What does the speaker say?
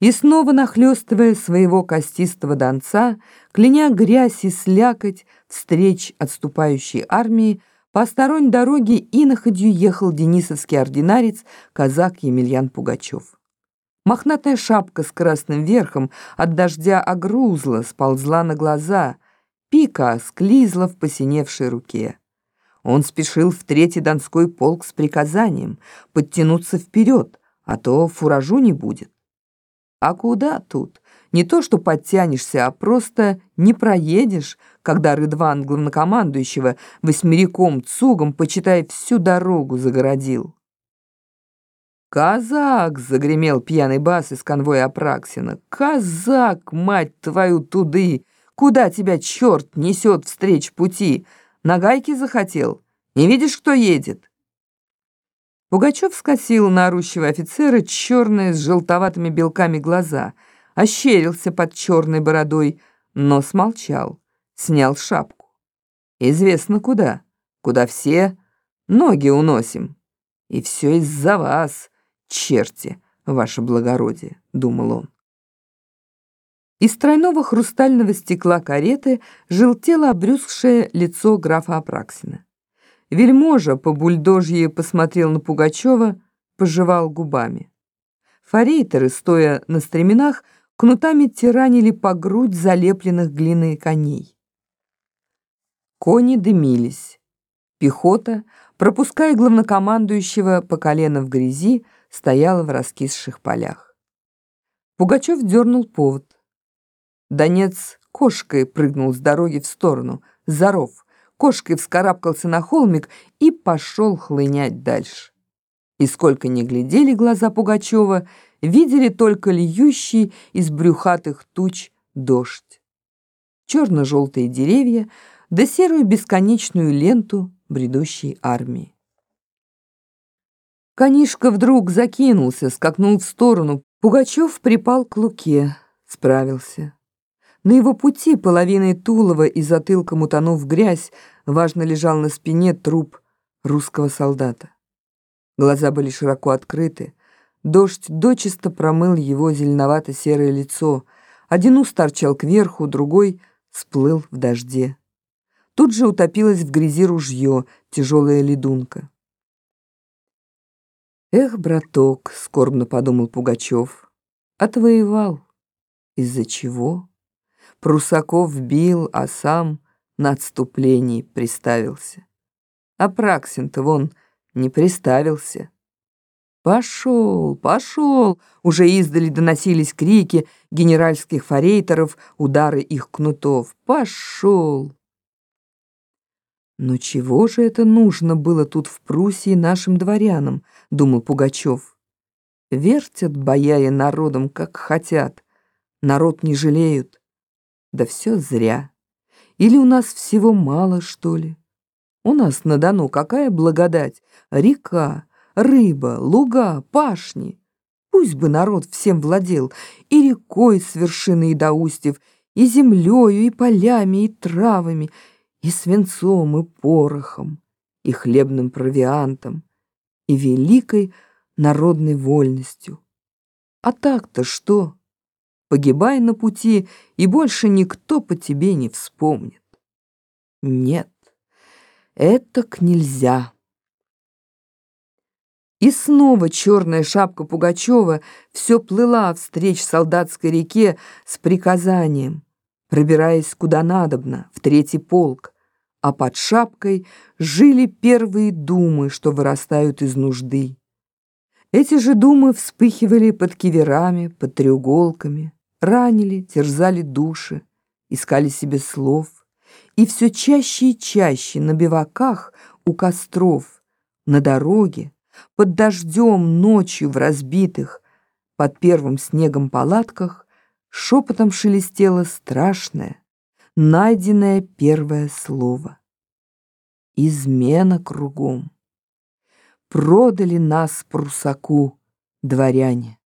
И снова нахлёстывая своего костистого донца, кляня грязь и слякоть встреч отступающей армии, по сторонней дороге иноходью ехал денисовский ординарец, казак Емельян Пугачев. Мохнатая шапка с красным верхом от дождя огрузла, сползла на глаза, пика склизла в посиневшей руке. Он спешил в третий донской полк с приказанием подтянуться вперед, а то фуражу не будет. А куда тут? Не то, что подтянешься, а просто не проедешь, когда Рыдван главнокомандующего восьмериком цугом, почитай, всю дорогу загородил. «Казак!» — загремел пьяный бас из конвоя Апраксина. «Казак, мать твою, туды! Куда тебя черт несет встреч пути? На гайке захотел? Не видишь, кто едет?» Пугачев скосил на орущего офицера черные с желтоватыми белками глаза, ощерился под черной бородой, но смолчал, снял шапку. «Известно куда, куда все ноги уносим. И все из-за вас, черти, ваше благородие», — думал он. Из тройного хрустального стекла кареты желтело обрюзгшее лицо графа Апраксина. Вельможа по бульдожье посмотрел на Пугачева, пожевал губами. Форейтеры, стоя на стременах, кнутами тиранили по грудь залепленных глиной коней. Кони дымились. Пехота, пропуская главнокомандующего по колено в грязи, стояла в раскисших полях. Пугачев дернул повод. Донец кошкой прыгнул с дороги в сторону, заров, кошкой вскарабкался на холмик и пошел хлынять дальше. И сколько ни глядели глаза Пугачева, видели только льющий из брюхатых туч дождь. Черно-желтые деревья да серую бесконечную ленту бредущей армии. Конишка вдруг закинулся, скакнул в сторону. Пугачев припал к луке, справился. На его пути, половиной тулова и затылком утонув в грязь, важно лежал на спине труп русского солдата. Глаза были широко открыты. Дождь дочисто промыл его зеленовато-серое лицо. Один ус торчал кверху, другой сплыл в дожде. Тут же утопилось в грязи ружье, тяжелая ледунка. «Эх, браток», — скорбно подумал Пугачев, — «отвоевал. Из-за чего?» Прусаков бил, а сам на отступлении приставился. А Праксин-то вон не приставился. «Пошел, пошел!» Уже издали доносились крики генеральских форейтеров, удары их кнутов. «Пошел!» «Но чего же это нужно было тут в Пруссии нашим дворянам?» — думал Пугачев. «Вертят бояре народом, как хотят. Народ не жалеют. Да все зря. Или у нас всего мало, что ли? У нас на Дону какая благодать? Река, рыба, луга, пашни. Пусть бы народ всем владел, и рекой с вершины и до устьев, и землею, и полями, и травами, и свинцом, и порохом, и хлебным провиантом, и великой народной вольностью. А так-то что? Погибай на пути, и больше никто по тебе не вспомнит. Нет, это к нельзя. И снова черная шапка Пугачева все плыла встреч солдатской реке с приказанием, пробираясь куда надобно, в третий полк, а под шапкой жили первые думы, что вырастают из нужды. Эти же думы вспыхивали под киверами, под треуголками ранили, терзали души, искали себе слов, и все чаще и чаще на биваках, у костров, на дороге, под дождем, ночью в разбитых, под первым снегом палатках шепотом шелестело страшное, найденное первое слово. Измена кругом. Продали нас прусаку, дворяне.